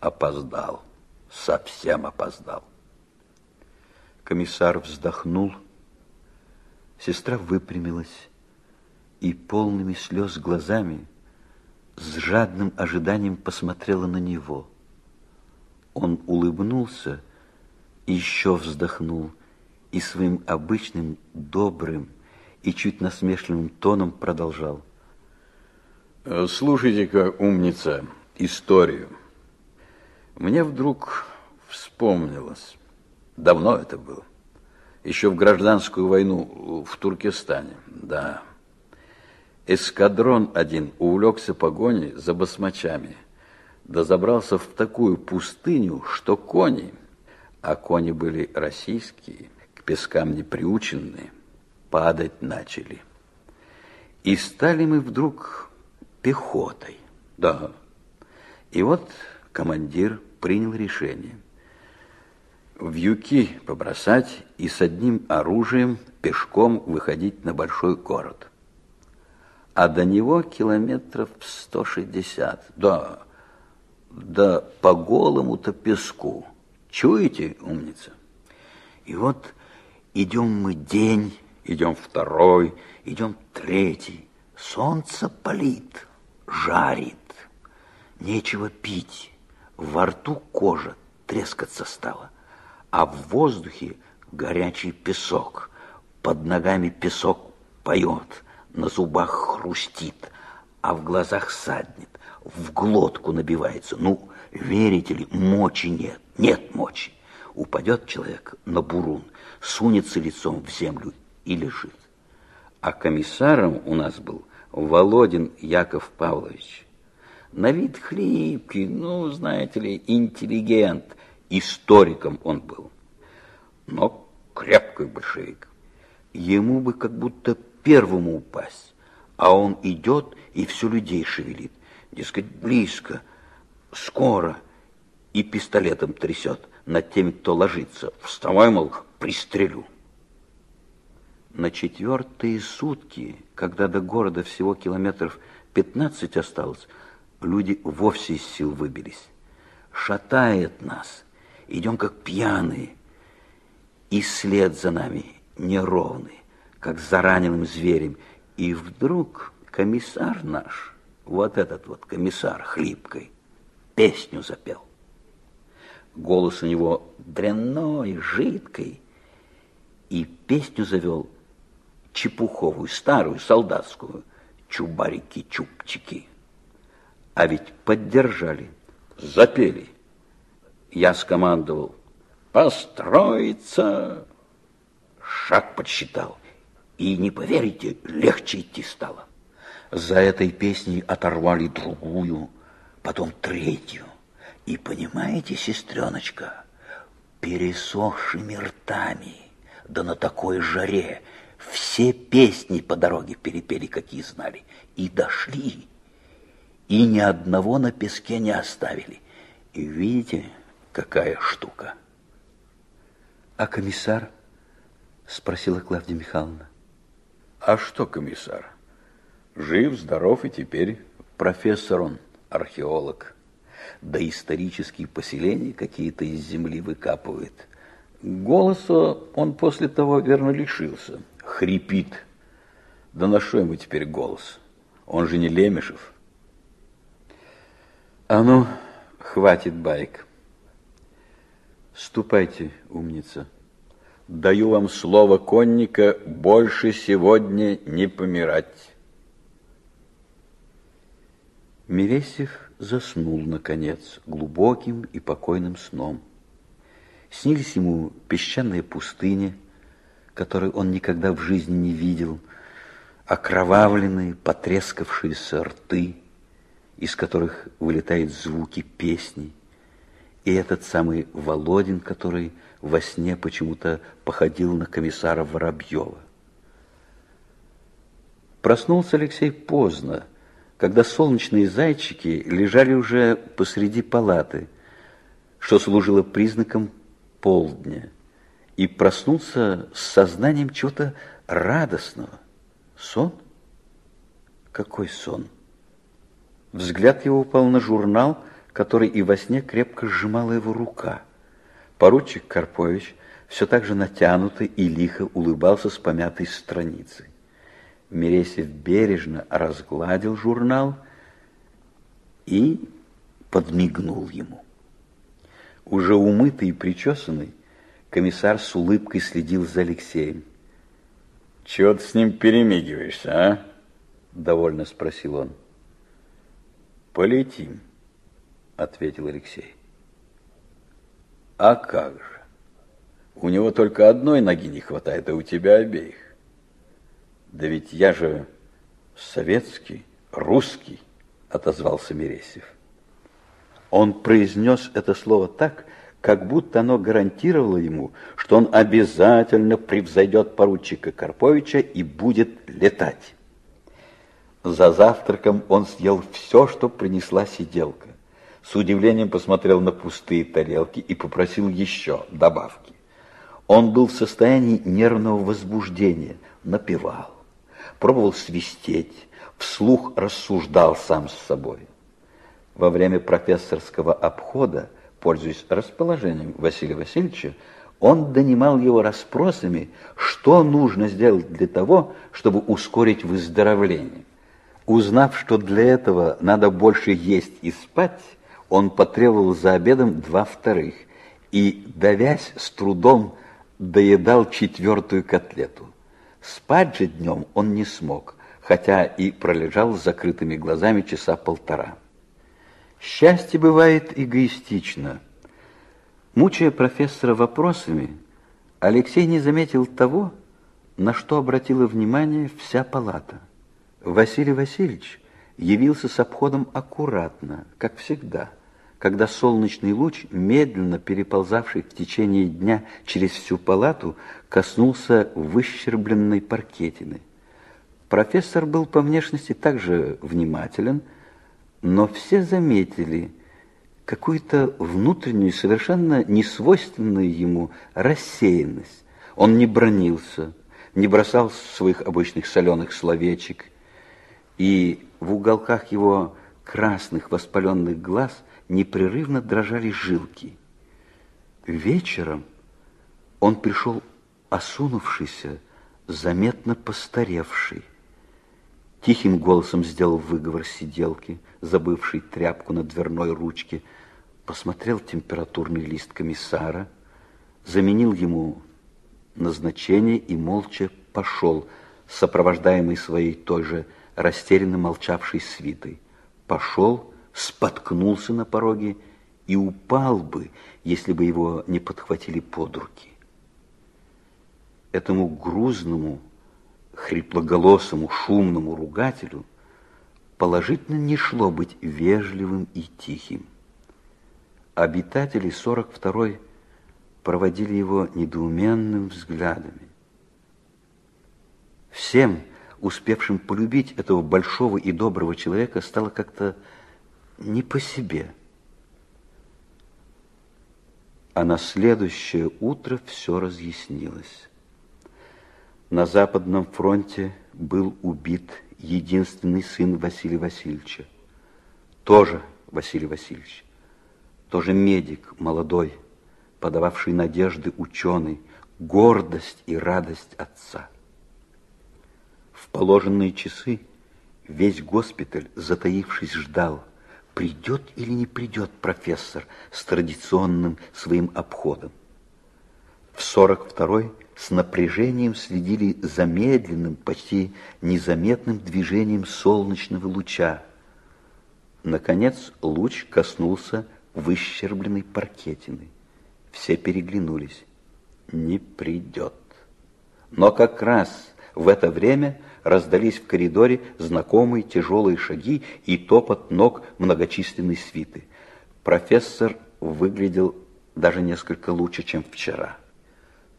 опоздал, совсем опоздал. Комиссар вздохнул, сестра выпрямилась и полными слез глазами с жадным ожиданием посмотрела на него. Он улыбнулся, еще вздохнул и своим обычным добрым и чуть насмешливым тоном продолжал. Слушайте-ка, умница, историю. Мне вдруг вспомнилось, давно это было, еще в гражданскую войну в Туркестане, да. Эскадрон один увлекся погоней за басмачами, да забрался в такую пустыню, что кони, а кони были российские, к пескам не приученные, падать начали. И стали мы вдруг пехотой, да. И вот командир принял решение в юки побросать и с одним оружием пешком выходить на большой город. А до него километров 160. Да, да по голому-то песку. Чуете, умница? И вот идем мы день, идем второй, идем третий. Солнце палит, жарит. Нечего пить во рту кожа трескаться стала, а в воздухе горячий песок. Под ногами песок поет, на зубах хрустит, а в глазах саднет, в глотку набивается. Ну, верите ли, мочи нет, нет мочи. Упадет человек на бурун, сунется лицом в землю и лежит. А комиссаром у нас был Володин Яков Павлович. На вид хлипкий, ну, знаете ли, интеллигент. Историком он был. Но крепкий большевик. Ему бы как будто первому упасть. А он идет и все людей шевелит. Дескать, близко, скоро. И пистолетом трясет над теми, кто ложится. Вставай, мол, пристрелю. На четвертые сутки, когда до города всего километров 15 осталось, люди вовсе из сил выбились. Шатает нас, идем как пьяные, и след за нами неровный, как за раненым зверем. И вдруг комиссар наш, вот этот вот комиссар хлипкой, песню запел. Голос у него дрянной, жидкий, и песню завел чепуховую, старую, солдатскую, чубарики-чубчики. А ведь поддержали, запели. Я скомандовал, построиться. Шаг подсчитал. И, не поверите, легче идти стало. За этой песней оторвали другую, потом третью. И понимаете, сестреночка, пересохшими ртами, да на такой жаре, все песни по дороге перепели, какие знали, и дошли и ни одного на песке не оставили. И видите, какая штука. А комиссар? Спросила Клавдия Михайловна. А что комиссар? Жив, здоров и теперь профессор он, археолог. Да исторические поселения какие-то из земли выкапывает. Голоса он после того, верно, лишился. Хрипит. Да на что ему теперь голос? Он же не Лемешев. А ну, хватит байк. Ступайте, умница. Даю вам слово конника больше сегодня не помирать. Мересьев заснул, наконец, глубоким и покойным сном. Снились ему песчаная пустыня, которую он никогда в жизни не видел, окровавленные, потрескавшиеся рты, из которых вылетают звуки песни, и этот самый Володин, который во сне почему-то походил на комиссара Воробьева. Проснулся Алексей поздно, когда солнечные зайчики лежали уже посреди палаты, что служило признаком полдня, и проснулся с сознанием чего-то радостного. Сон? Какой сон? Взгляд его упал на журнал, который и во сне крепко сжимала его рука. Поручик Карпович все так же натянуто и лихо улыбался с помятой страницей. Мересев бережно разгладил журнал и подмигнул ему. Уже умытый и причесанный, комиссар с улыбкой следил за Алексеем. «Чего ты с ним перемигиваешься, а?» — довольно спросил он. «Полетим», — ответил Алексей. «А как же? У него только одной ноги не хватает, а у тебя обеих. Да ведь я же советский, русский», — отозвался Мересьев. Он произнес это слово так, как будто оно гарантировало ему, что он обязательно превзойдет поручика Карповича и будет летать. За завтраком он съел все, что принесла сиделка. С удивлением посмотрел на пустые тарелки и попросил еще добавки. Он был в состоянии нервного возбуждения, напевал, пробовал свистеть, вслух рассуждал сам с собой. Во время профессорского обхода, пользуясь расположением Василия Васильевича, он донимал его расспросами, что нужно сделать для того, чтобы ускорить выздоровление. Узнав, что для этого надо больше есть и спать, он потребовал за обедом два вторых и, давясь с трудом, доедал четвертую котлету. Спать же днем он не смог, хотя и пролежал с закрытыми глазами часа полтора. Счастье бывает эгоистично. Мучая профессора вопросами, Алексей не заметил того, на что обратила внимание вся палата – Василий Васильевич явился с обходом аккуратно, как всегда, когда солнечный луч, медленно переползавший в течение дня через всю палату, коснулся выщербленной паркетины. Профессор был по внешности также внимателен, но все заметили какую-то внутреннюю, совершенно несвойственную ему рассеянность. Он не бронился, не бросал своих обычных соленых словечек, и в уголках его красных воспаленных глаз непрерывно дрожали жилки. Вечером он пришел осунувшийся, заметно постаревший. Тихим голосом сделал выговор сиделки, забывший тряпку на дверной ручке, посмотрел температурный лист комиссара, заменил ему назначение и молча пошел, сопровождаемый своей той же растерянно молчавшей свитой. Пошел, споткнулся на пороге и упал бы, если бы его не подхватили под руки. Этому грузному, хриплоголосому, шумному ругателю положительно не шло быть вежливым и тихим. Обитатели 42-й проводили его недоуменным взглядами. Всем, успевшим полюбить этого большого и доброго человека, стало как-то не по себе. А на следующее утро все разъяснилось. На Западном фронте был убит единственный сын Василия Васильевича. Тоже Василий Васильевич. Тоже медик молодой, подававший надежды ученый, гордость и радость отца. В положенные часы весь госпиталь, затаившись, ждал, придет или не придет профессор с традиционным своим обходом. В 42-й с напряжением следили за медленным, почти незаметным движением солнечного луча. Наконец луч коснулся выщербленной паркетины. Все переглянулись. Не придет. Но как раз в это время раздались в коридоре знакомые тяжелые шаги и топот ног многочисленной свиты. Профессор выглядел даже несколько лучше, чем вчера.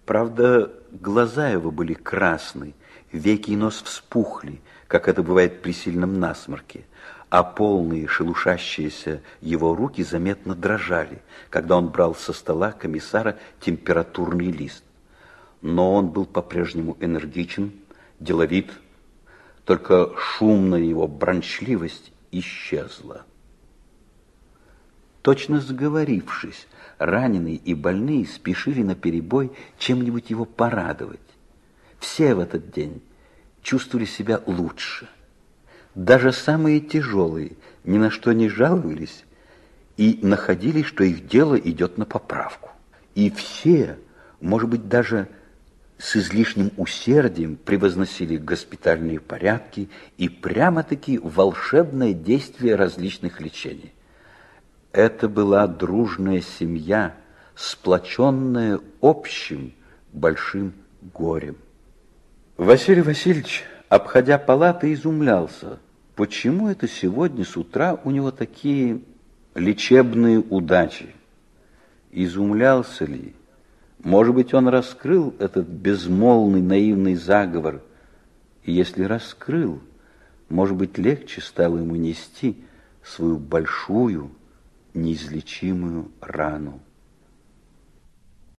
Правда, глаза его были красные, веки и нос вспухли, как это бывает при сильном насморке, а полные шелушащиеся его руки заметно дрожали, когда он брал со стола комиссара температурный лист. Но он был по-прежнему энергичен, деловит, только шумная его брончливость исчезла. Точно сговорившись, раненые и больные спешили на перебой чем-нибудь его порадовать. Все в этот день чувствовали себя лучше. Даже самые тяжелые ни на что не жаловались и находили, что их дело идет на поправку. И все, может быть, даже с излишним усердием превозносили госпитальные порядки и прямо-таки волшебное действие различных лечений. Это была дружная семья, сплоченная общим большим горем. Василий Васильевич, обходя палаты, изумлялся, почему это сегодня с утра у него такие лечебные удачи. Изумлялся ли, может быть, он раскрыл этот безмолвный наивный заговор, и если раскрыл, может быть, легче стало ему нести свою большую, неизлечимую рану.